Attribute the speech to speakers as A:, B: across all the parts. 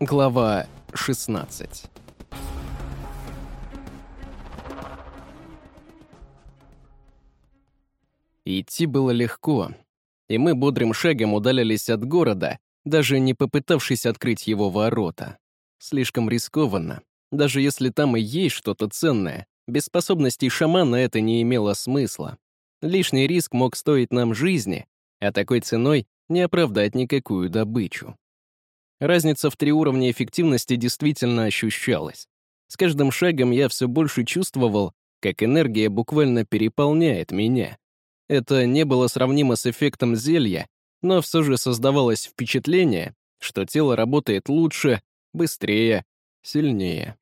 A: Глава 16 Идти было легко, и мы бодрым шагом удалялись от города, даже не попытавшись открыть его ворота. Слишком рискованно. Даже если там и есть что-то ценное, без способностей шамана это не имело смысла. Лишний риск мог стоить нам жизни, а такой ценой не оправдать никакую добычу. Разница в три уровня эффективности действительно ощущалась. С каждым шагом я все больше чувствовал, как энергия буквально переполняет меня. Это не было сравнимо с эффектом зелья, но все же создавалось впечатление, что тело работает лучше, быстрее, сильнее.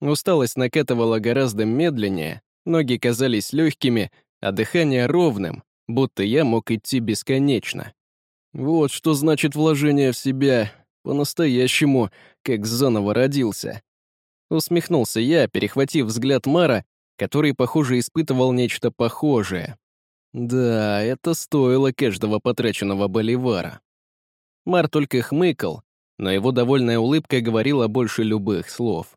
A: Усталость накатывала гораздо медленнее, ноги казались легкими, а дыхание ровным, будто я мог идти бесконечно. Вот что значит вложение в себя, по-настоящему, как заново родился. Усмехнулся я, перехватив взгляд Мара, который, похоже, испытывал нечто похожее. Да, это стоило каждого потраченного боливара. Мар только хмыкал, но его довольная улыбка говорила больше любых слов.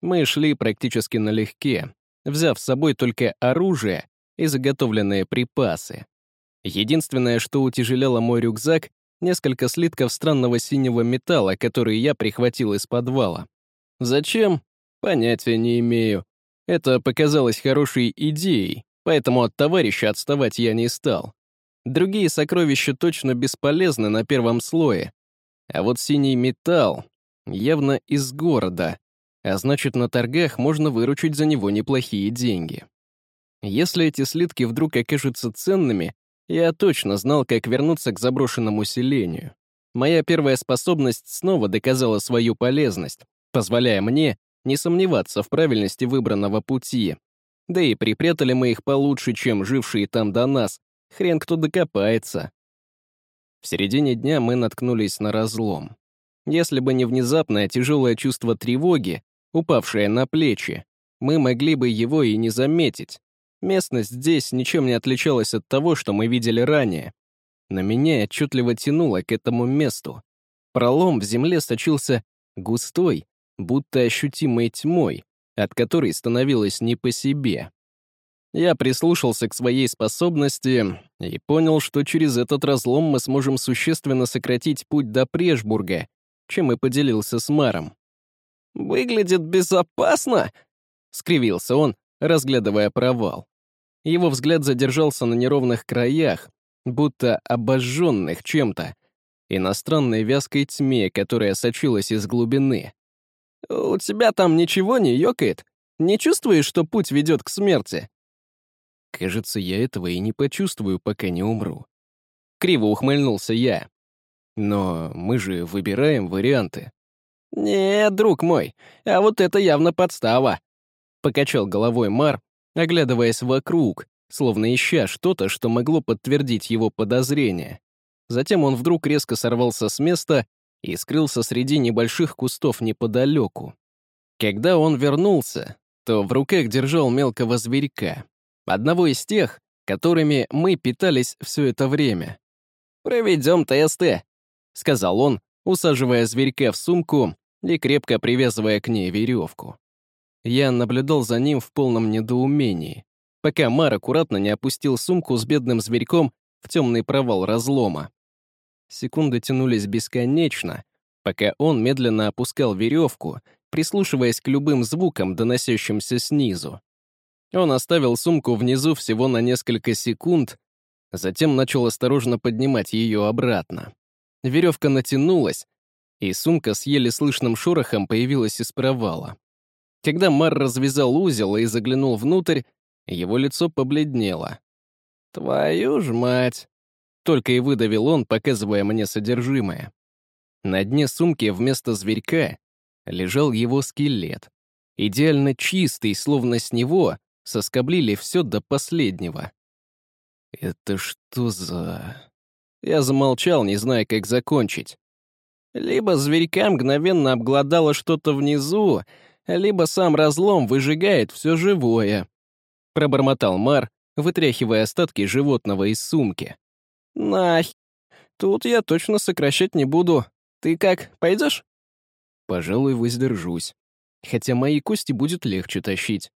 A: Мы шли практически налегке, взяв с собой только оружие и заготовленные припасы. Единственное, что утяжеляло мой рюкзак, несколько слитков странного синего металла, которые я прихватил из подвала. Зачем? Понятия не имею. Это показалось хорошей идеей, поэтому от товарища отставать я не стал. Другие сокровища точно бесполезны на первом слое. А вот синий металл явно из города, а значит, на торгах можно выручить за него неплохие деньги. Если эти слитки вдруг окажутся ценными, я точно знал, как вернуться к заброшенному селению. Моя первая способность снова доказала свою полезность, позволяя мне не сомневаться в правильности выбранного пути. Да и припрятали мы их получше, чем жившие там до нас. Хрен кто докопается. В середине дня мы наткнулись на разлом. Если бы не внезапное тяжелое чувство тревоги, упавшее на плечи, мы могли бы его и не заметить. Местность здесь ничем не отличалась от того, что мы видели ранее. На меня отчетливо тянуло к этому месту. Пролом в земле сочился густой, будто ощутимой тьмой, от которой становилось не по себе. Я прислушался к своей способности и понял, что через этот разлом мы сможем существенно сократить путь до Прешбурга, чем и поделился с Маром. «Выглядит безопасно!» — скривился он, разглядывая провал. Его взгляд задержался на неровных краях, будто обожженных чем-то, и на странной вязкой тьме, которая сочилась из глубины. «У тебя там ничего не ёкает? Не чувствуешь, что путь ведет к смерти?» «Кажется, я этого и не почувствую, пока не умру». Криво ухмыльнулся я. «Но мы же выбираем варианты». «Нет, друг мой, а вот это явно подстава», — покачал головой Мар, оглядываясь вокруг, словно ища что-то, что могло подтвердить его подозрения. Затем он вдруг резко сорвался с места и скрылся среди небольших кустов неподалеку. Когда он вернулся, то в руках держал мелкого зверька, одного из тех, которыми мы питались все это время. «Проведем тесты», — сказал он, усаживая зверька в сумку и крепко привязывая к ней веревку. Я наблюдал за ним в полном недоумении, пока Мар аккуратно не опустил сумку с бедным зверьком в темный провал разлома. Секунды тянулись бесконечно, пока он медленно опускал веревку, прислушиваясь к любым звукам, доносящимся снизу. Он оставил сумку внизу всего на несколько секунд, затем начал осторожно поднимать ее обратно. Веревка натянулась, и сумка с еле слышным шорохом появилась из провала. Когда Мар развязал узел и заглянул внутрь, его лицо побледнело. «Твою ж мать!» Только и выдавил он, показывая мне содержимое. На дне сумки вместо зверька лежал его скелет. Идеально чистый, словно с него соскоблили все до последнего. «Это что за...» Я замолчал, не зная, как закончить. Либо зверька мгновенно обглодало что-то внизу, либо сам разлом выжигает все живое», — пробормотал Мар, вытряхивая остатки животного из сумки. «Нах, тут я точно сокращать не буду. Ты как, пойдешь?» Пожалуй, воздержусь. Хотя мои кости будет легче тащить.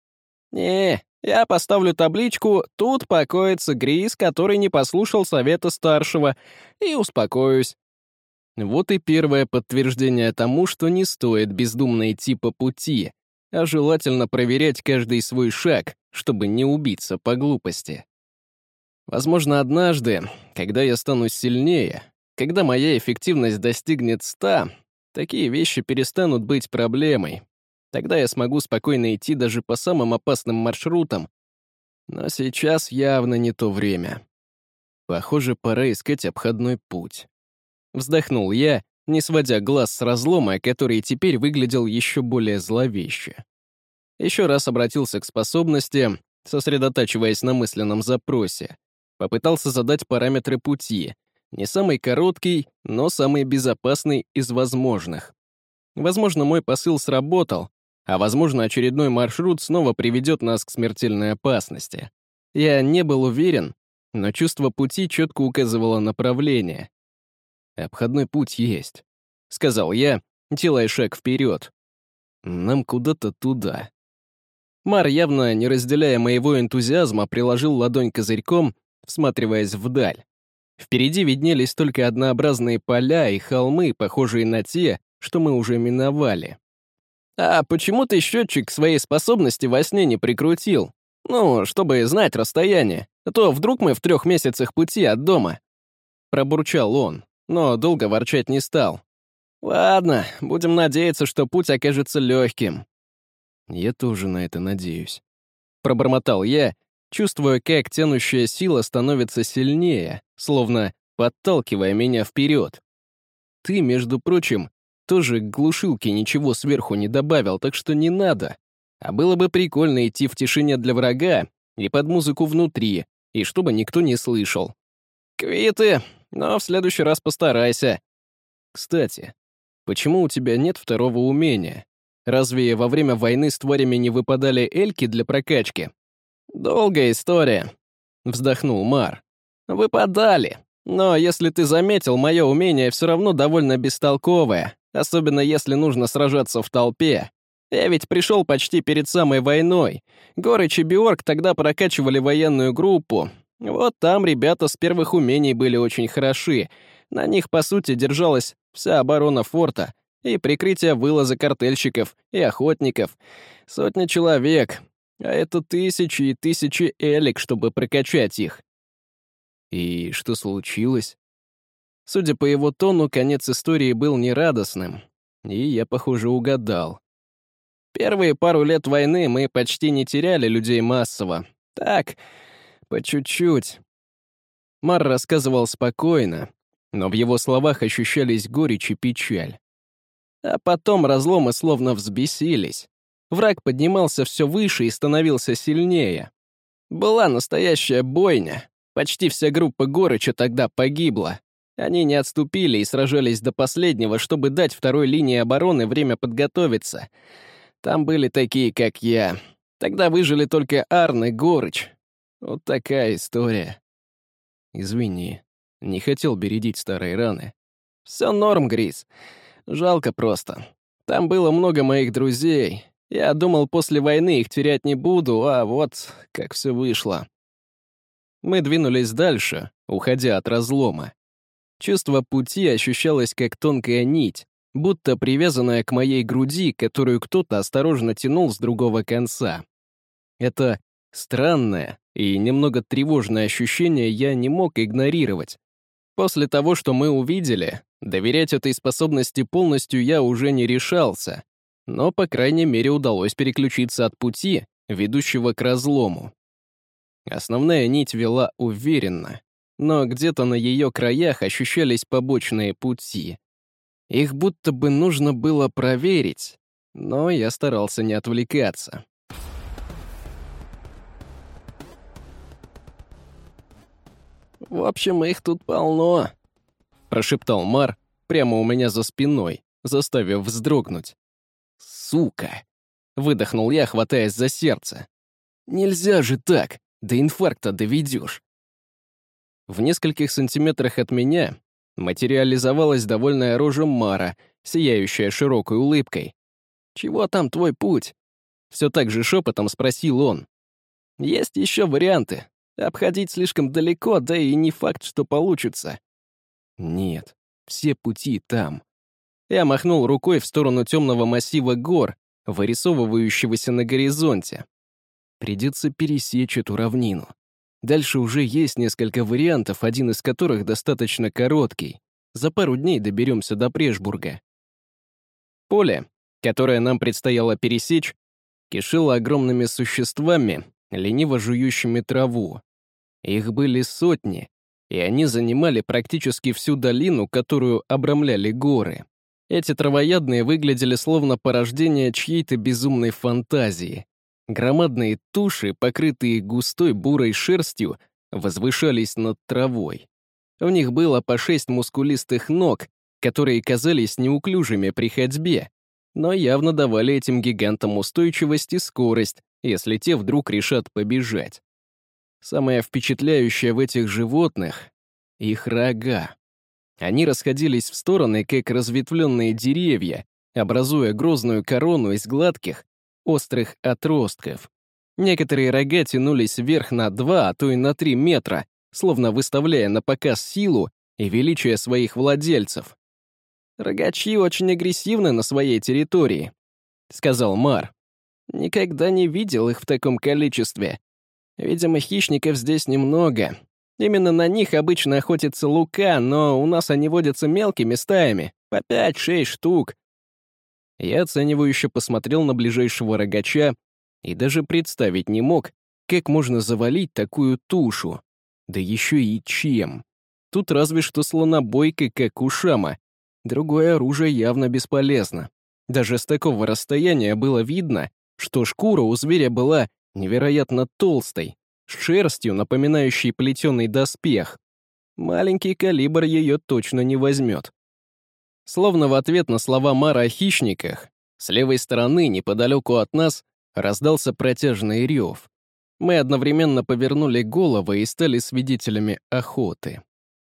B: «Не, я поставлю табличку «Тут покоится Грис, который не послушал совета старшего», и успокоюсь».
A: Вот и первое подтверждение тому, что не стоит бездумно идти по пути, а желательно проверять каждый свой шаг, чтобы не убиться по глупости. Возможно, однажды, когда я стану сильнее, когда моя эффективность достигнет 100, такие вещи перестанут быть проблемой. Тогда я смогу спокойно идти даже по самым опасным маршрутам. Но сейчас явно не то время. Похоже, пора искать обходной путь. Вздохнул я, не сводя глаз с разлома, который теперь выглядел еще более зловеще. Еще раз обратился к способности, сосредотачиваясь на мысленном запросе. Попытался задать параметры пути. Не самый короткий, но самый безопасный из возможных. Возможно, мой посыл сработал, а возможно, очередной маршрут снова приведет нас к смертельной опасности. Я не был уверен, но чувство пути четко указывало направление. «Обходной путь есть», — сказал я, делая шаг вперед. «Нам куда-то туда». Мар, явно не разделяя моего энтузиазма, приложил ладонь козырьком всматриваясь вдаль. Впереди виднелись только однообразные поля и холмы, похожие на те, что мы уже миновали.
B: «А почему ты счетчик своей способности во сне не прикрутил? Ну, чтобы знать расстояние, а то вдруг мы в трех месяцах пути от дома».
A: Пробурчал он, но долго ворчать не стал.
B: «Ладно, будем надеяться, что путь окажется легким».
A: «Я тоже на это надеюсь». Пробормотал я чувствуя, как тянущая сила становится сильнее, словно подталкивая меня вперед. Ты, между прочим, тоже к глушилке ничего сверху не добавил, так что не надо. А было бы прикольно идти в тишине для врага и под музыку внутри, и чтобы никто не слышал.
B: Квиты, но в следующий раз постарайся.
A: Кстати, почему у тебя нет второго умения? Разве во время войны с тварями не выпадали эльки для прокачки?
B: «Долгая история», — вздохнул Мар. «Выпадали. Но если ты заметил, мое умение все равно довольно бестолковое, особенно если нужно сражаться в толпе. Я ведь пришел почти перед самой войной. Горыч и Биорг тогда прокачивали военную группу. Вот там ребята с первых умений были очень хороши. На них, по сути, держалась вся оборона форта и прикрытие вылаза картельщиков и охотников. Сотни человек, а это тысячи и тысячи элик, чтобы прокачать их.
A: И что случилось? Судя по его тону, конец истории был нерадостным. И я, похоже, угадал.
B: Первые пару лет войны мы почти не теряли людей массово. Так, по чуть-чуть.
A: Мар рассказывал спокойно, но в его словах ощущались горечь и печаль.
B: А потом разломы словно взбесились. Враг поднимался все выше и становился сильнее. Была настоящая бойня. Почти вся группа Горыча тогда погибла. Они не отступили и сражались до последнего, чтобы дать второй линии обороны время подготовиться. Там были такие, как я. Тогда выжили только Арн и Горыч. Вот такая история.
A: Извини, не хотел бередить старые раны.
B: Все норм, Грис. Жалко просто. Там было много моих друзей, я думал, после войны их терять не буду, а вот как все вышло.
A: Мы двинулись дальше, уходя от разлома. Чувство пути ощущалось как тонкая нить, будто привязанная к моей груди, которую кто-то осторожно тянул с другого конца. Это странное и немного тревожное ощущение я не мог игнорировать. После того, что мы увидели, доверять этой способности полностью я уже не решался, но, по крайней мере, удалось переключиться от пути, ведущего к разлому. Основная нить вела уверенно, но где-то на ее краях ощущались побочные пути. Их будто бы нужно было проверить, но я старался не отвлекаться.
B: «В общем, их тут полно», — прошептал Мар прямо у меня за спиной, заставив вздрогнуть
A: сука!» Выдохнул я, хватаясь за сердце. «Нельзя же так! До инфаркта доведешь!» В нескольких сантиметрах от меня материализовалась довольная рожа Мара, сияющая широкой улыбкой. «Чего там твой путь?» Все так же шепотом спросил он. «Есть еще варианты. Обходить слишком далеко, да и не факт, что получится». «Нет, все пути там». Я махнул рукой в сторону темного массива гор, вырисовывающегося на горизонте. Придется пересечь эту равнину. Дальше уже есть несколько вариантов, один из которых достаточно короткий. За пару дней доберемся до Прешбурга. Поле, которое нам предстояло пересечь, кишило огромными существами, лениво жующими траву. Их были сотни, и они занимали практически всю долину, которую обрамляли горы. Эти травоядные выглядели словно порождение чьей-то безумной фантазии. Громадные туши, покрытые густой бурой шерстью, возвышались над травой. У них было по шесть мускулистых ног, которые казались неуклюжими при ходьбе, но явно давали этим гигантам устойчивость и скорость, если те вдруг решат побежать. Самое впечатляющее в этих животных — их рога. Они расходились в стороны, как разветвленные деревья, образуя грозную корону из гладких, острых отростков. Некоторые рога тянулись вверх на два, а то и на три метра, словно выставляя на показ силу и величие своих владельцев. «Рогачи очень агрессивны на своей территории», — сказал Мар. «Никогда не видел их в таком количестве. Видимо, хищников здесь немного. Именно на них обычно охотится лука, но у нас они водятся мелкими стаями, по пять-шесть штук. Я оценивающе посмотрел на ближайшего рогача и даже представить не мог, как можно завалить такую тушу. Да еще и чем. Тут разве что слонобойка, как у Шама. Другое оружие явно бесполезно. Даже с такого расстояния было видно, что шкура у зверя была невероятно толстой, с шерстью, напоминающей плетеный доспех. Маленький калибр ее точно не возьмет. Словно в ответ на слова Мара о хищниках, с левой стороны, неподалеку от нас, раздался протяжный рев. Мы одновременно повернули головы и стали свидетелями охоты.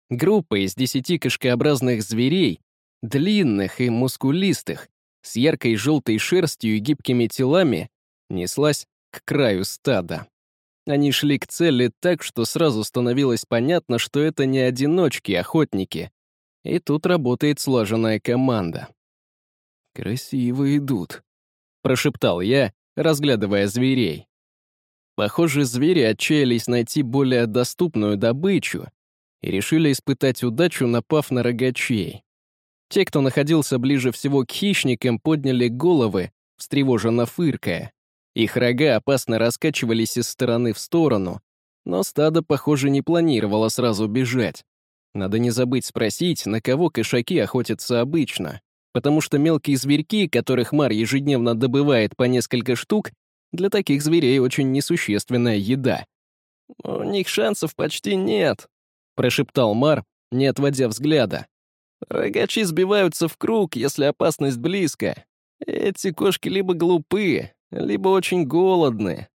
A: Группа из десяти кошкообразных зверей, длинных и мускулистых, с яркой желтой шерстью и гибкими телами, неслась к краю стада. Они шли к цели так, что сразу становилось понятно, что это не одиночки-охотники, и тут работает слаженная команда. «Красиво идут», — прошептал я, разглядывая зверей. Похоже, звери отчаялись найти более доступную добычу и решили испытать удачу, напав на рогачей. Те, кто находился ближе всего к хищникам, подняли головы, встревоженно фыркая. Их рога опасно раскачивались из стороны в сторону, но стадо, похоже, не планировало сразу бежать. Надо не забыть спросить, на кого кошаки охотятся обычно, потому что мелкие зверьки, которых Мар ежедневно добывает по несколько штук, для таких зверей очень несущественная еда. «У них шансов почти нет», — прошептал Мар, не отводя взгляда. «Рогачи сбиваются в круг, если опасность близко. Эти кошки либо глупые, либо очень голодны».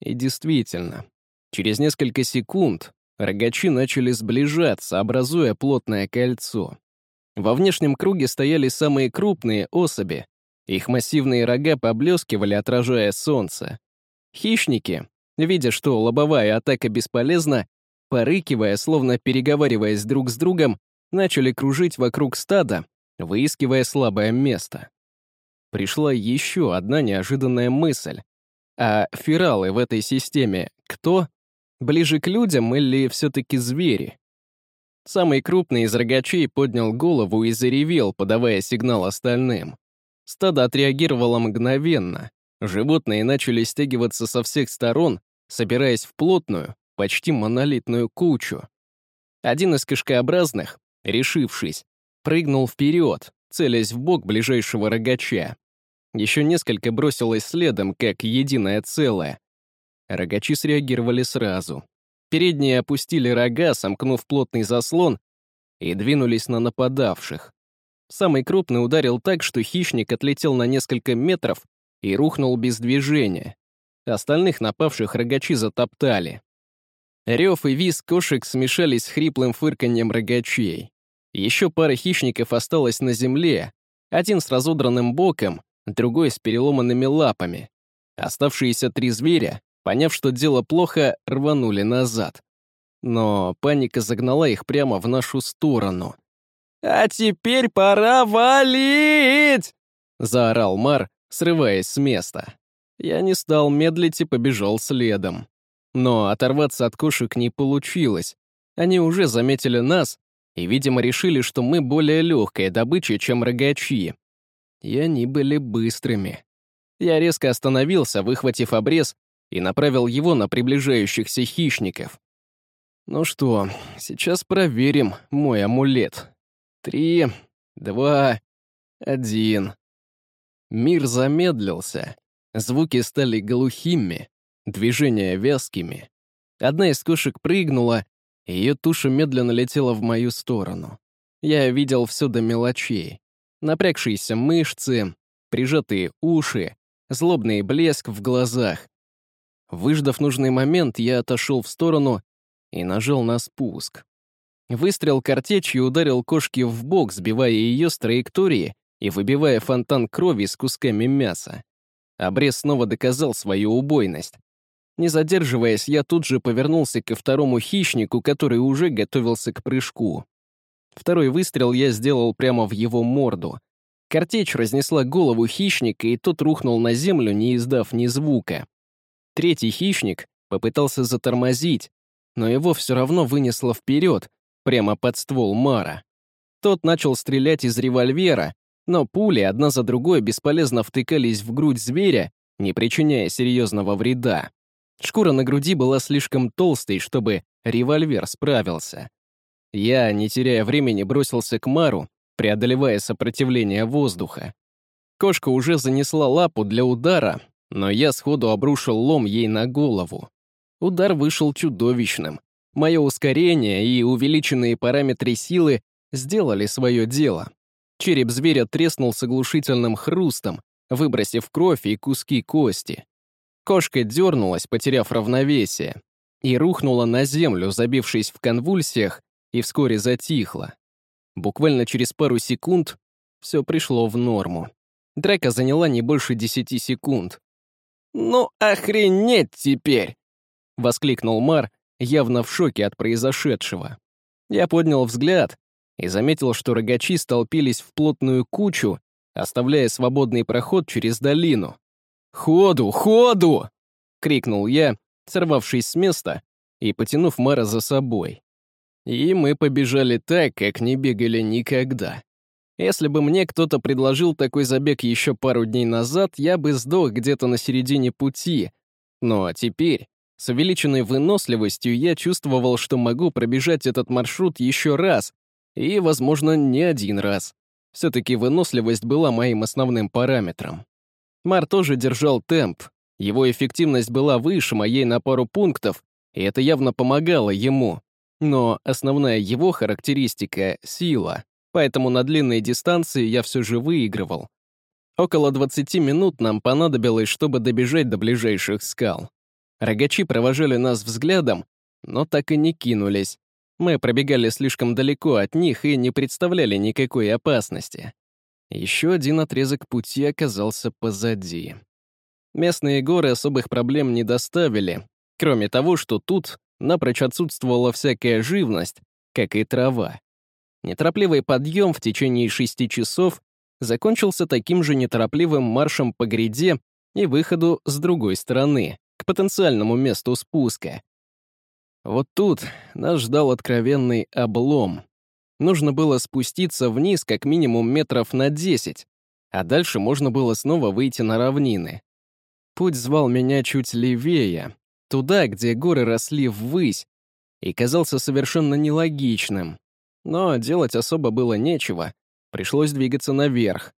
A: И действительно, через несколько секунд Рогачи начали сближаться, образуя плотное кольцо. Во внешнем круге стояли самые крупные особи. Их массивные рога поблескивали, отражая солнце. Хищники, видя, что лобовая атака бесполезна, порыкивая, словно переговариваясь друг с другом, начали кружить вокруг стада, выискивая слабое место. Пришла еще одна неожиданная мысль. А фералы в этой системе кто? Ближе к людям или все-таки звери? Самый крупный из рогачей поднял голову и заревел, подавая сигнал остальным. Стадо отреагировало мгновенно. Животные начали стягиваться со всех сторон, собираясь в плотную, почти монолитную кучу. Один из кишкообразных, решившись, прыгнул вперед, целясь в бок ближайшего рогача. Еще несколько бросилось следом, как единое целое, Рогачи среагировали сразу. Передние опустили рога, сомкнув плотный заслон, и двинулись на нападавших. Самый крупный ударил так, что хищник отлетел на несколько метров и рухнул без движения. Остальных напавших рогачи затоптали. Рев и визг кошек смешались с хриплым фырканьем рогачей. Еще пара хищников осталась на земле, один с разодранным боком, другой с переломанными лапами. Оставшиеся три зверя, поняв, что дело плохо, рванули назад. Но паника загнала их прямо в нашу сторону. «А теперь пора валить!» — заорал Мар, срываясь с места. Я не стал медлить и побежал следом. Но оторваться от кошек не получилось. Они уже заметили нас и, видимо, решили, что мы более легкая добыча, чем рогачи. И они были быстрыми. Я резко остановился, выхватив обрез, и направил его на приближающихся хищников. Ну что, сейчас проверим мой амулет. Три, два, один. Мир замедлился. Звуки стали глухими, движения вязкими. Одна из кошек прыгнула, ее туша медленно летела в мою сторону. Я видел все до мелочей. Напрягшиеся мышцы, прижатые уши, злобный блеск в глазах. Выждав нужный момент, я отошел в сторону и нажал на спуск. Выстрел картечью ударил кошке в бок, сбивая ее с траектории и выбивая фонтан крови с кусками мяса. Обрез снова доказал свою убойность. Не задерживаясь, я тут же повернулся ко второму хищнику, который уже готовился к прыжку. Второй выстрел я сделал прямо в его морду. Картечь разнесла голову хищника, и тот рухнул на землю, не издав ни звука. Третий хищник попытался затормозить, но его все равно вынесло вперед, прямо под ствол Мара. Тот начал стрелять из револьвера, но пули одна за другой бесполезно втыкались в грудь зверя, не причиняя серьезного вреда. Шкура на груди была слишком толстой, чтобы револьвер справился. Я, не теряя времени, бросился к Мару, преодолевая сопротивление воздуха. Кошка уже занесла лапу для удара, но я сходу обрушил лом ей на голову. Удар вышел чудовищным. Мое ускорение и увеличенные параметры силы сделали свое дело. Череп зверя треснул с оглушительным хрустом, выбросив кровь и куски кости. Кошка дернулась, потеряв равновесие, и рухнула на землю, забившись в конвульсиях, и вскоре затихла. Буквально через пару секунд все пришло в норму. Драка заняла не больше десяти секунд. «Ну охренеть теперь!» — воскликнул Мар, явно в шоке от произошедшего. Я поднял взгляд и заметил, что рогачи столпились в плотную кучу, оставляя свободный проход через долину. «Ходу, ходу!» — крикнул я, сорвавшись с места и потянув Мара за собой. И мы побежали так, как не бегали никогда. Если бы мне кто-то предложил такой забег еще пару дней назад, я бы сдох где-то на середине пути. Но теперь, с увеличенной выносливостью, я чувствовал, что могу пробежать этот маршрут еще раз, и, возможно, не один раз. Все-таки выносливость была моим основным параметром. Мар тоже держал темп. Его эффективность была выше моей на пару пунктов, и это явно помогало ему. Но основная его характеристика — сила, поэтому на длинной дистанции я все же выигрывал. Около 20 минут нам понадобилось, чтобы добежать до ближайших скал. Рогачи провожали нас взглядом, но так и не кинулись. Мы пробегали слишком далеко от них и не представляли никакой опасности. Еще один отрезок пути оказался позади. Местные горы особых проблем не доставили, кроме того, что тут напрочь отсутствовала всякая живность, как и трава. Неторопливый подъем в течение шести часов закончился таким же неторопливым маршем по гряде и выходу с другой стороны, к потенциальному месту спуска. Вот тут нас ждал откровенный облом. Нужно было спуститься вниз как минимум метров на десять, а дальше можно было снова выйти на равнины. Путь звал меня чуть левее, туда, где горы росли ввысь, и казался совершенно нелогичным. Но делать особо было нечего, пришлось двигаться наверх.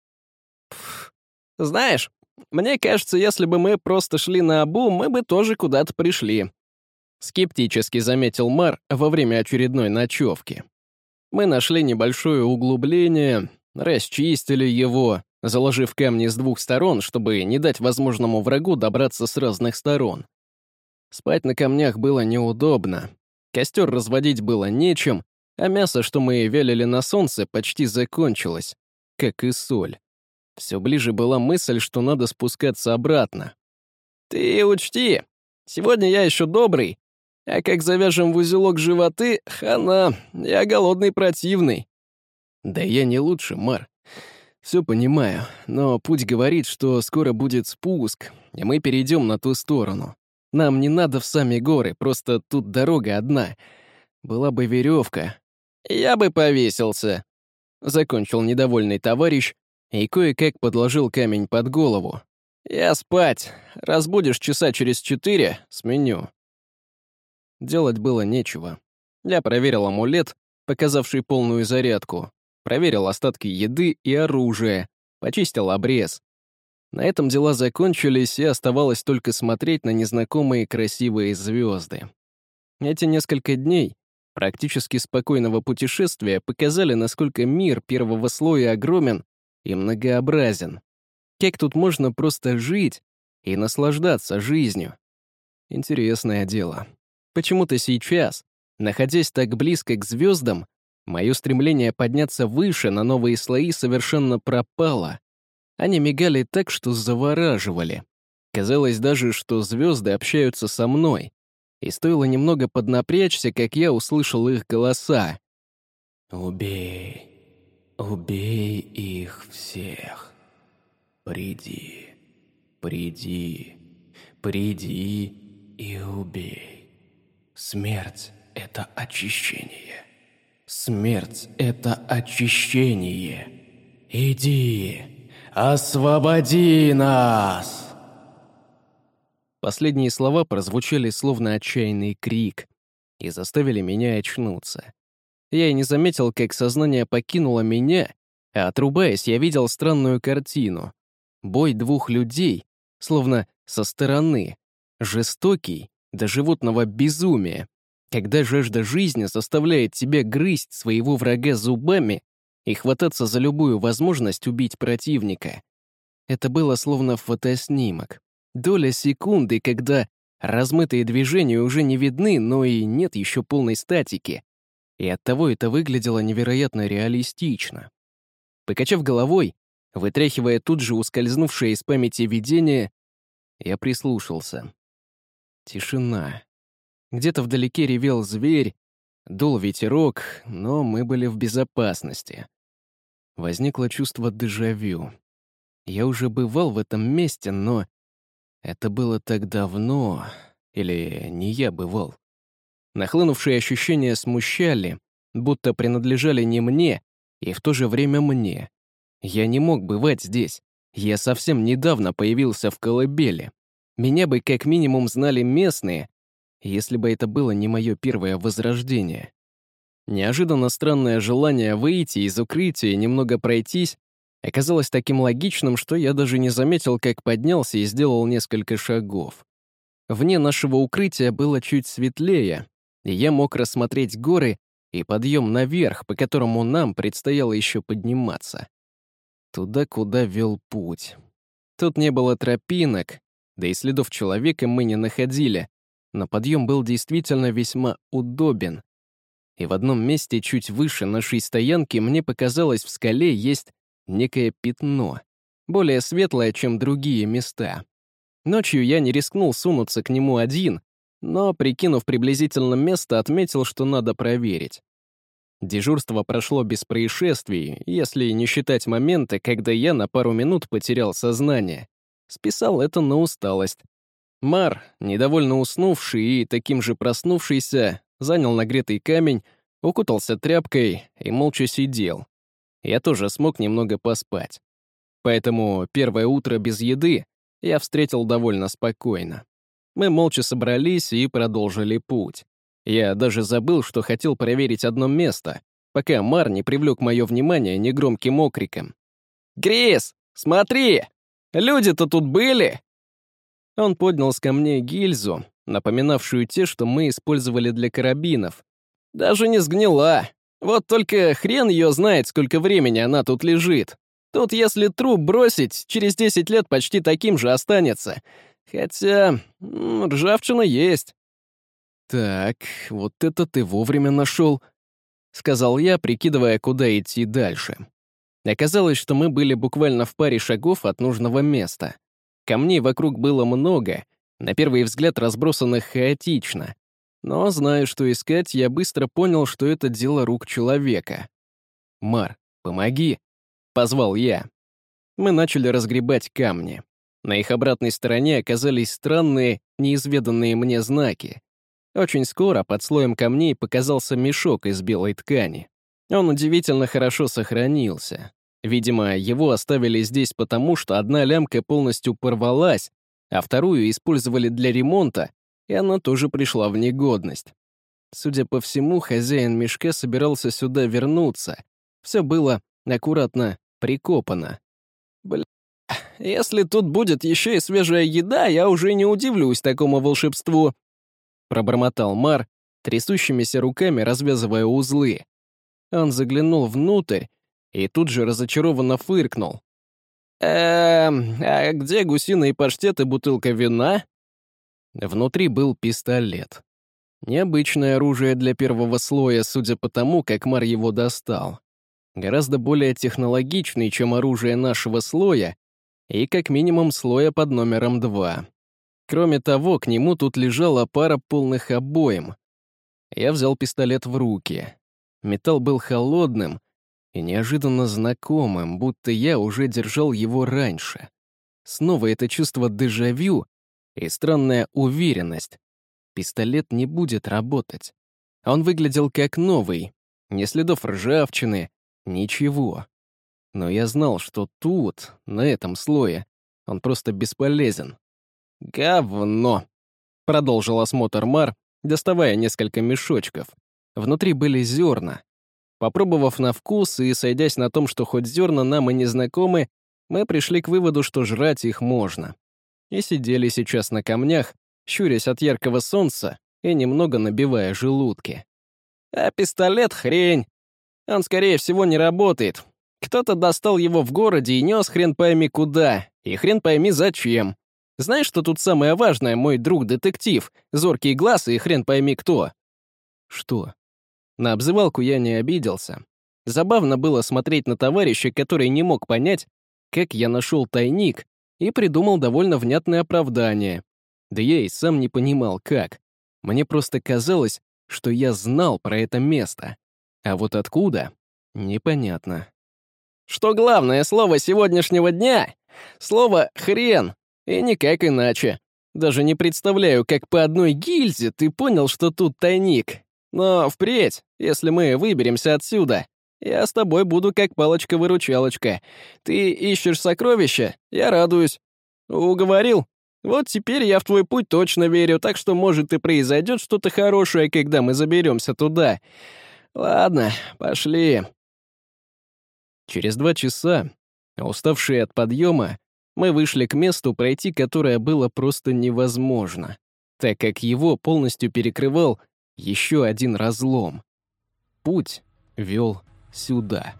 A: Пф, знаешь, мне кажется, если бы мы просто шли на обу, мы бы тоже куда-то пришли. Скептически заметил Мар во время очередной ночевки. Мы нашли небольшое углубление, расчистили его, заложив камни с двух сторон, чтобы не дать возможному врагу добраться с разных сторон. Спать на камнях было неудобно. Костер разводить было нечем, а мясо, что мы вялили на солнце, почти закончилось, как и соль. Все ближе была мысль, что надо спускаться обратно.
B: «Ты учти, сегодня я еще добрый, а как завяжем в узелок животы, хана, я голодный противный».
A: «Да я не лучше, Мар. Все понимаю, но путь говорит, что скоро будет спуск, и мы перейдем на ту сторону. Нам не надо в сами горы, просто тут дорога одна. Была бы веревка.
B: Я бы повесился.
A: Закончил недовольный товарищ и кое-как подложил камень под голову.
B: Я спать. Разбудишь часа через четыре, сменю.
A: Делать было нечего. Я проверил амулет, показавший полную зарядку, проверил остатки еды и оружия, почистил обрез. На этом дела закончились, и оставалось только смотреть на незнакомые красивые звезды. Эти несколько дней практически спокойного путешествия показали, насколько мир первого слоя огромен и многообразен. Как тут можно просто жить и наслаждаться жизнью? Интересное дело. Почему-то сейчас, находясь так близко к звездам, мое стремление подняться выше на новые слои совершенно пропало. Они мигали так, что завораживали. Казалось даже, что звезды общаются со мной. И стоило немного поднапрячься, как я услышал их голоса. «Убей, убей их всех. Приди, приди, приди и убей. Смерть — это очищение. Смерть — это очищение. Иди, «Освободи нас!» Последние слова прозвучали словно отчаянный крик и заставили меня очнуться. Я и не заметил, как сознание покинуло меня, а отрубаясь, я видел странную картину. Бой двух людей, словно со стороны, жестокий до животного безумия, когда жажда жизни заставляет тебя грызть своего врага зубами и хвататься за любую возможность убить противника. Это было словно фотоснимок. Доля секунды, когда размытые движения уже не видны, но и нет еще полной статики. И оттого это выглядело невероятно реалистично. Покачав головой, вытряхивая тут же ускользнувшее из памяти видение, я прислушался. Тишина. Где-то вдалеке ревел зверь, дул ветерок, но мы были в безопасности возникло чувство дежавю. Я уже бывал в этом месте, но это было так давно, или не я бывал. Нахлынувшие ощущения смущали, будто принадлежали не мне и в то же время мне. Я не мог бывать здесь. Я совсем недавно появился в колыбели. Меня бы как минимум знали местные, если бы это было не мое первое возрождение. Неожиданно странное желание выйти из укрытия и немного пройтись оказалось таким логичным, что я даже не заметил, как поднялся и сделал несколько шагов. Вне нашего укрытия было чуть светлее, и я мог рассмотреть горы и подъем наверх, по которому нам предстояло еще подниматься. Туда, куда вел путь. Тут не было тропинок, да и следов человека мы не находили, но подъем был действительно весьма удобен, и в одном месте чуть выше нашей стоянки мне показалось в скале есть некое пятно, более светлое, чем другие места. Ночью я не рискнул сунуться к нему один, но, прикинув приблизительно место, отметил, что надо проверить. Дежурство прошло без происшествий, если не считать момента, когда я на пару минут потерял сознание. Списал это на усталость. Мар, недовольно уснувший и таким же проснувшийся, занял нагретый камень, укутался тряпкой и молча сидел. Я тоже смог немного поспать. Поэтому первое утро без еды я встретил довольно спокойно. Мы молча собрались и продолжили путь. Я даже забыл, что хотел проверить одно место, пока Мар не привлек мое внимание негромким окриком. «Грис, смотри! Люди-то тут были!» Он поднял с камней гильзу, напоминавшую те, что мы использовали для карабинов. Даже не сгнила. Вот только хрен ее знает, сколько времени она тут лежит. Тут если труп бросить, через 10 лет почти таким же останется. Хотя ржавчина есть. Так, вот это ты вовремя нашел. сказал я, прикидывая, куда идти дальше. Оказалось, что мы были буквально в паре шагов от нужного места. Камней вокруг было много, на первый взгляд разбросанных хаотично. Но, зная, что искать, я быстро понял, что это дело рук человека. «Мар, помоги!» — позвал я. Мы начали разгребать камни. На их обратной стороне оказались странные, неизведанные мне знаки. Очень скоро под слоем камней показался мешок из белой ткани. Он удивительно хорошо сохранился. Видимо, его оставили здесь потому, что одна лямка полностью порвалась, а вторую использовали для ремонта, и она тоже пришла в негодность. Судя по всему, хозяин мешка собирался сюда вернуться. Все было аккуратно прикопано. Бля, если тут будет еще и свежая еда, я уже не удивлюсь такому волшебству. Пробормотал Мар, трясущимися руками развязывая узлы. Он заглянул внутрь и тут же разочарованно фыркнул. «Эм, а где гусиный паштет и бутылка вина?» Внутри был пистолет. Необычное оружие для первого слоя, судя по тому, как Мар его достал. Гораздо более технологичный, чем оружие нашего слоя, и как минимум слоя под номером два. Кроме того, к нему тут лежала пара полных обоим. Я взял пистолет в руки. Металл был холодным, и неожиданно знакомым, будто я уже держал его раньше. Снова это чувство дежавю и странная уверенность. Пистолет не будет работать. Он выглядел как новый, ни следов ржавчины, ничего. Но я знал, что тут, на этом слое, он просто бесполезен. «Говно!» — продолжил осмотр Мар, доставая несколько мешочков. Внутри были зерна, Попробовав на вкус и сойдясь на том, что хоть зерна нам и не знакомы, мы пришли к выводу, что жрать их можно. И сидели сейчас на камнях, щурясь от яркого солнца и немного набивая желудки. А пистолет — хрень. Он, скорее всего, не работает. Кто-то достал его в городе и нес хрен пойми куда, и хрен пойми зачем. Знаешь, что тут самое важное, мой друг-детектив, зоркий глаз и хрен пойми кто? Что? На обзывалку я не обиделся. Забавно было смотреть на товарища, который не мог понять, как я нашел тайник, и придумал довольно внятное оправдание. Да я и сам не понимал, как. Мне просто казалось, что я знал про это место. А вот откуда — непонятно. Что главное слово сегодняшнего дня? Слово «хрен», и никак иначе. Даже не представляю, как по одной гильзе ты понял, что тут тайник. Но впредь, если мы выберемся отсюда, я с тобой буду как палочка-выручалочка. Ты ищешь сокровища, я радуюсь. Уговорил? Вот теперь я в твой путь точно верю, так что, может, и произойдет что-то хорошее, когда мы заберемся туда. Ладно, пошли. Через два часа, уставшие от подъема, мы вышли к месту, пройти которое было просто невозможно, так как его полностью перекрывал еще один разлом. Путь вел сюда.